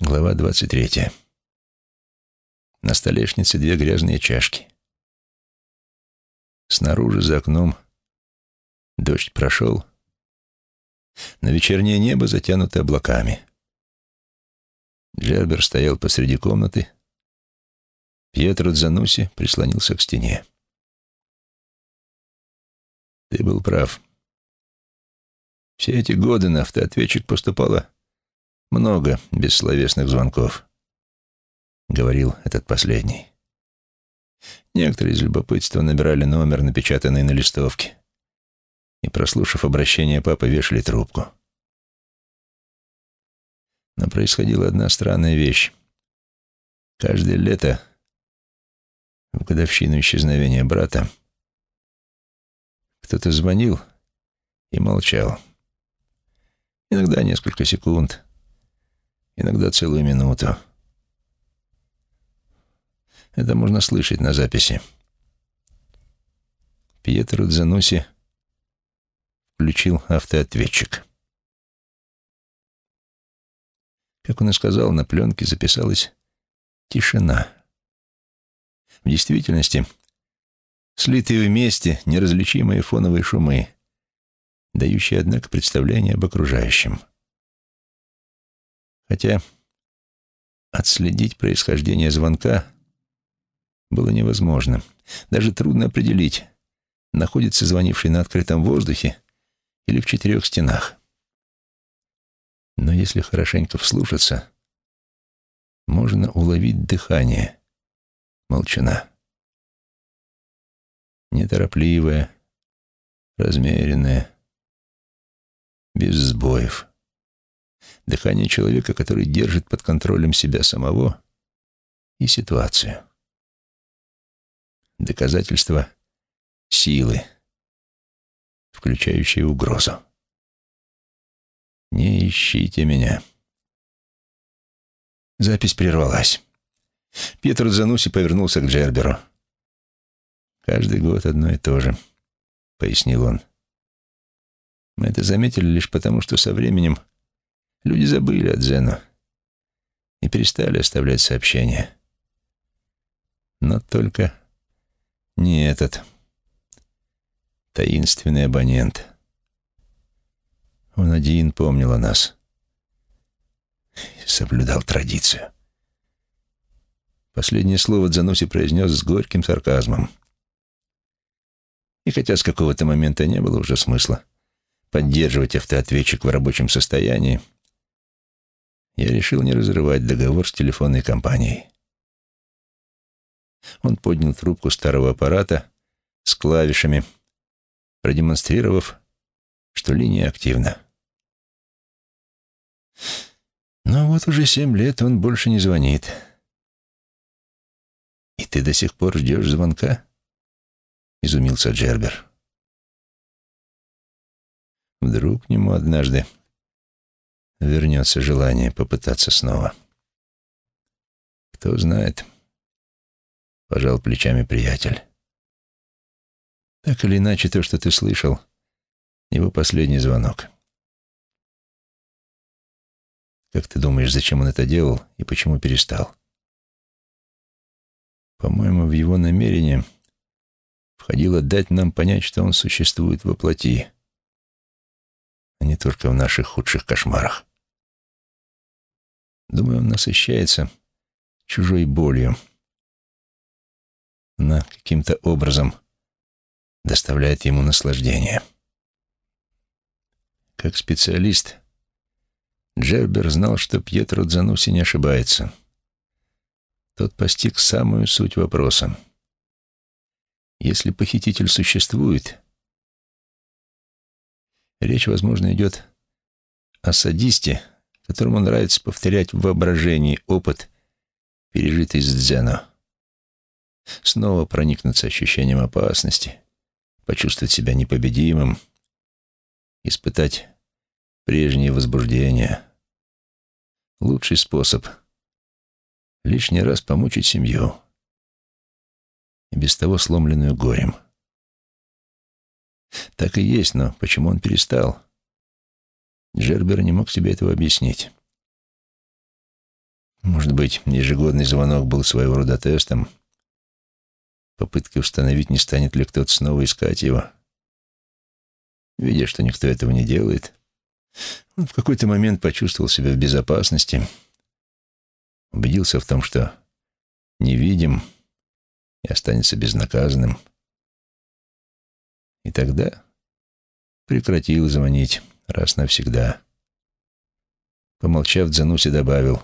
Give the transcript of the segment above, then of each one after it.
Глава двадцать третья. На столешнице две грязные чашки. Снаружи, за окном, дождь прошел, но вечернее небо затянуто облаками. Джербер стоял посреди комнаты, Пьетро Дзануси прислонился к стене. «Ты был прав. Все эти годы на автоответчик поступало много бессловесных звонков, — говорил этот последний. Некоторые из любопытства набирали номер, напечатанный на листовке, и, прослушав обращение папы, вешали трубку. Но происходила одна странная вещь. Каждое лето, в годовщину исчезновения брата, кто-то звонил и молчал. Иногда несколько секунд, иногда целую минуту. Это можно слышать на записи. Пьетро Дзануси включил автоответчик. Как он и сказал, на пленке записалась тишина. В действительности, слитые вместе неразличимые фоновые шумы, дающие, однако, представление об окружающем. Хотя отследить происхождение звонка было невозможно. Даже трудно определить, находится звонивший на открытом воздухе или в четырех стенах. Но если хорошенько вслушаться, можно уловить дыхание молчана. Неторопливое, размеренное, без сбоев. Дыхание человека, который держит под контролем себя самого и ситуацию. Доказательство силы, включающей угрозу. «Не ищите меня». Запись прервалась. Пьетро Зануси повернулся к Джерберу. «Каждый год одно и то же», — пояснил он. «Мы это заметили лишь потому, что со временем люди забыли о Дзену и перестали оставлять сообщения. Но только не этот таинственный абонент. Он один помнил о нас. Соблюдал традицию. Последнее слово Дзаноси произнес с горьким сарказмом. И хотя с какого-то момента не было уже смысла поддерживать автоответчик в рабочем состоянии, я решил не разрывать договор с телефонной компанией. Он поднял трубку старого аппарата с клавишами, продемонстрировав, что линия активна. Но вот уже семь лет он больше не звонит. «И ты до сих пор ждешь звонка?» — изумился Джербер. Вдруг к нему однажды вернется желание попытаться снова. Кто знает, — пожал плечами приятель. Так или иначе, то, что ты слышал, его последний звонок. Как ты думаешь, зачем он это делал и почему перестал? По-моему, в его намерение входило дать нам понять, что он существует во плоти, а не только в наших худших кошмарах. Думаю, он насыщается чужой болью. Она каким-то образом доставляет ему наслаждение. Как специалист, Джербер знал, что Пьетро Дзануси не ошибается. Тот постиг самую суть вопроса. Если похититель существует, речь, возможно, идет о садисте, которому нравится повторять в воображении опыт, пережитый с дзено. Снова проникнуться ощущением опасности, почувствовать себя непобедимым, испытать прежнее возбуждение. Лучший способ — лишний раз помучить семью, и без того сломленную горем. Так и есть, но почему он перестал? Джербер не мог себе этого объяснить. Может быть, ежегодный звонок был своего рода тестом, попыткой установить, не станет ли кто-то снова искать его. Видя, что никто этого не делает, он в какой-то момент почувствовал себя в безопасности, убедился в том, что невидим и останется безнаказанным. И тогда прекратил звонить раз навсегда. Помолчав, Дзануси добавил,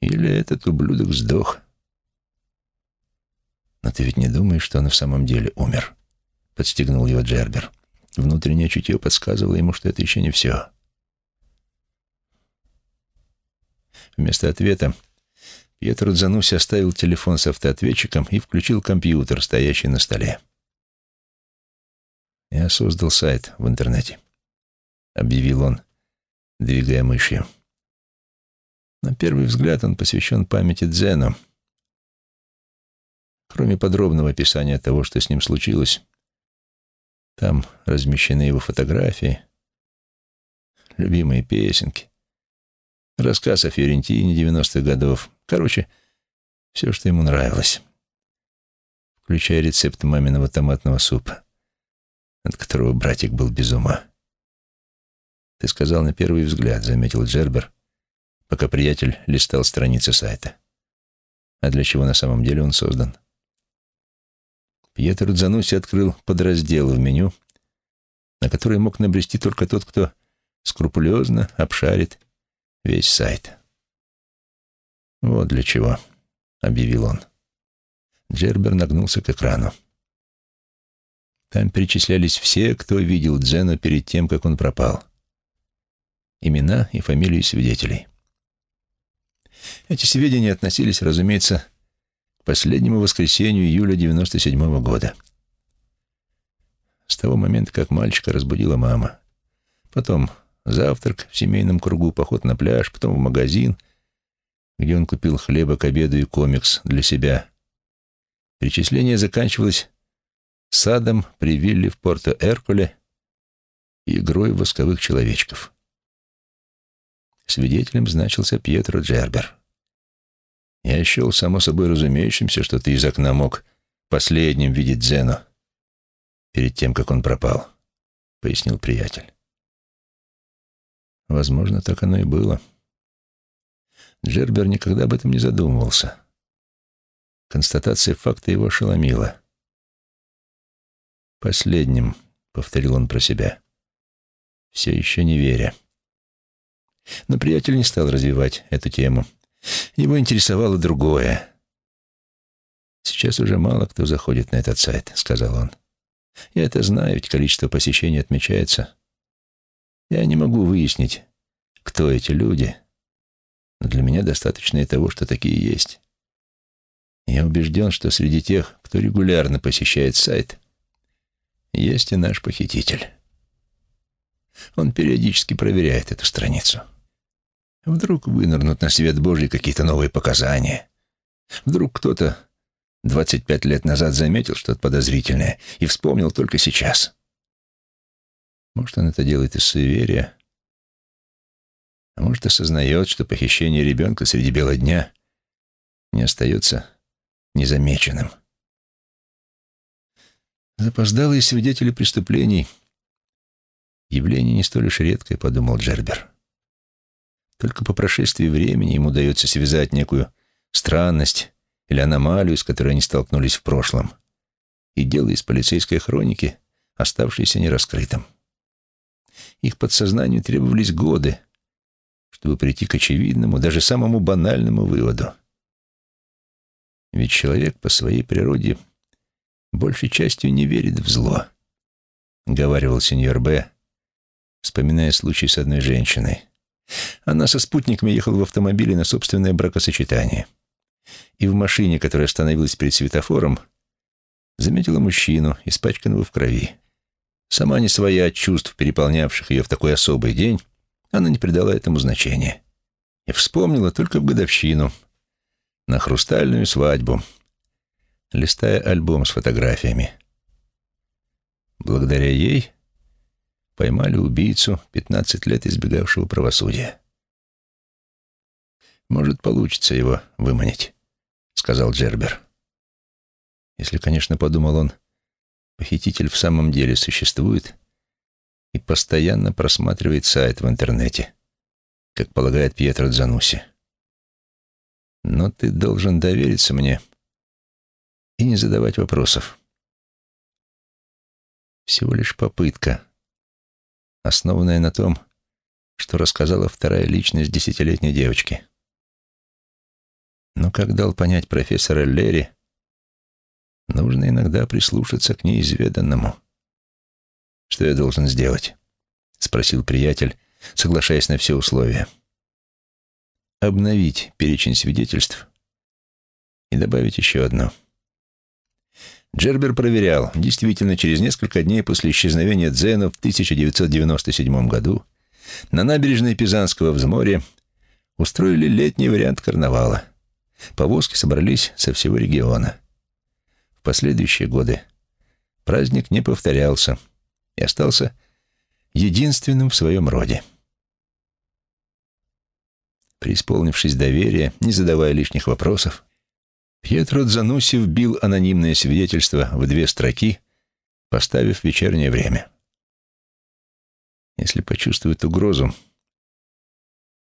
«Или этот ублюдок сдох?» «Но ты ведь не думаешь, что он в самом деле умер?» — подстегнул его Джербер. Внутреннее чутье подсказывало ему, что это еще не все. Вместо ответа Пьетро Дзануси оставил телефон с автоответчиком и включил компьютер, стоящий на столе. «Я создал сайт в интернете», — объявил он, двигая мышью. На первый взгляд он посвящен памяти Дзену. Кроме подробного описания того, что с ним случилось, там размещены его фотографии, любимые песенки, рассказ о Фиорентине 90-х годов. Короче, все, что ему нравилось, включая рецепт маминого томатного супа, от которого братик был без ума. «Ты сказал на первый взгляд», — заметил Джербер, пока приятель листал страницы сайта. «А для чего на самом деле он создан?» Пьетро Дзануси открыл подраздел в меню, на который мог набрести только тот, кто скрупулезно обшарит весь сайт. «Вот для чего», — объявил он. Джербер нагнулся к экрану. Там перечислялись все, кто видел Дзена перед тем, как он пропал. Имена и фамилии свидетелей. Эти сведения относились, разумеется, последнему воскресенью июля 97 -го года. С того момента, как мальчика разбудила мама. Потом завтрак в семейном кругу, поход на пляж, потом в магазин, где он купил хлеба к обеду и комикс для себя. Перечисление заканчивалось садом при вилле в Порто-Эркуле и игрой восковых человечков. Свидетелем значился Пьетро Джербер. Я счел само собой разумеющимся, что ты из окна мог последним видеть Дзену перед тем, как он пропал, — пояснил приятель. Возможно, так оно и было. Джербер никогда об этом не задумывался. Констатация факта его ошеломила. «Последним», — повторил он про себя, все еще не веря. Но приятель не стал развивать эту тему. Его интересовало другое. «Сейчас уже мало кто заходит на этот сайт», — сказал он. «Я это знаю, ведь количество посещений отмечается. Я не могу выяснить, кто эти люди, но для меня достаточно и того, что такие есть. Я убежден, что среди тех, кто регулярно посещает сайт, есть и наш похититель. Он периодически проверяет эту страницу». Вдруг вынырнут на свет Божий какие-то новые показания. Вдруг кто-то 25 лет назад заметил что-то подозрительное и вспомнил только сейчас. Может, он это делает из суеверия, а может, осознает, что похищение ребенка среди бела дня не остается незамеченным. Запоздалые свидетели преступлений — явление не столь уж редкое, подумал Джербер. Только по прошествии времени им удается связать некую странность или аномалию, с которой они столкнулись в прошлом, и дело из полицейской хроники, оставшееся нераскрытым. Их подсознанию требовались годы, чтобы прийти к очевидному, даже самому банальному выводу. Ведь человек по своей природе большей частью не верит в зло, — говаривал сеньор Б., вспоминая случай с одной женщиной. Она со спутниками ехала в автомобиле на собственное бракосочетание. И в машине, которая остановилась перед светофором, заметила мужчину, испачканного в крови. Сама не своя от чувств, переполнявших ее в такой особый день, она не придала этому значения. И вспомнила только в годовщину, на хрустальную свадьбу, листая альбом с фотографиями. Благодаря ей поймали убийцу, 15 лет избегавшего правосудия. Может, получится его выманить, сказал Джербер. Если, конечно, подумал он, похититель в самом деле существует и постоянно просматривает сайт в интернете, как полагает Пьетро Дзануси. Но ты должен довериться мне и не задавать вопросов. Всего лишь попытка, основанная на том, что рассказала вторая личность десятилетней девочки. Но как дал понять профессор Эллери, нужно иногда прислушаться к неизведанному. «Что я должен сделать?» — спросил приятель, соглашаясь на все условия. «Обновить перечень свидетельств и добавить еще одно». Джербер проверял. Действительно, через несколько дней после исчезновения Дзена в 1997 году на набережной Пизанского взморья устроили летний вариант карнавала. Повозки собрались со всего региона. В последующие годы праздник не повторялся и остался единственным в своем роде. Преисполнившись доверия, не задавая лишних вопросов, Пьетро Дзануси вбил анонимное свидетельство в две строки, поставив вечернее время. Если почувствует угрозу,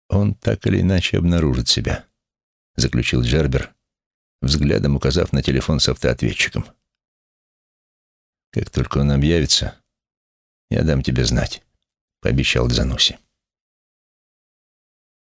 он так или иначе обнаружит себя, заключил Джербер, взглядом указав на телефон с автоответчиком. Как только он объявится, я дам тебе знать, пообещал Дзануси.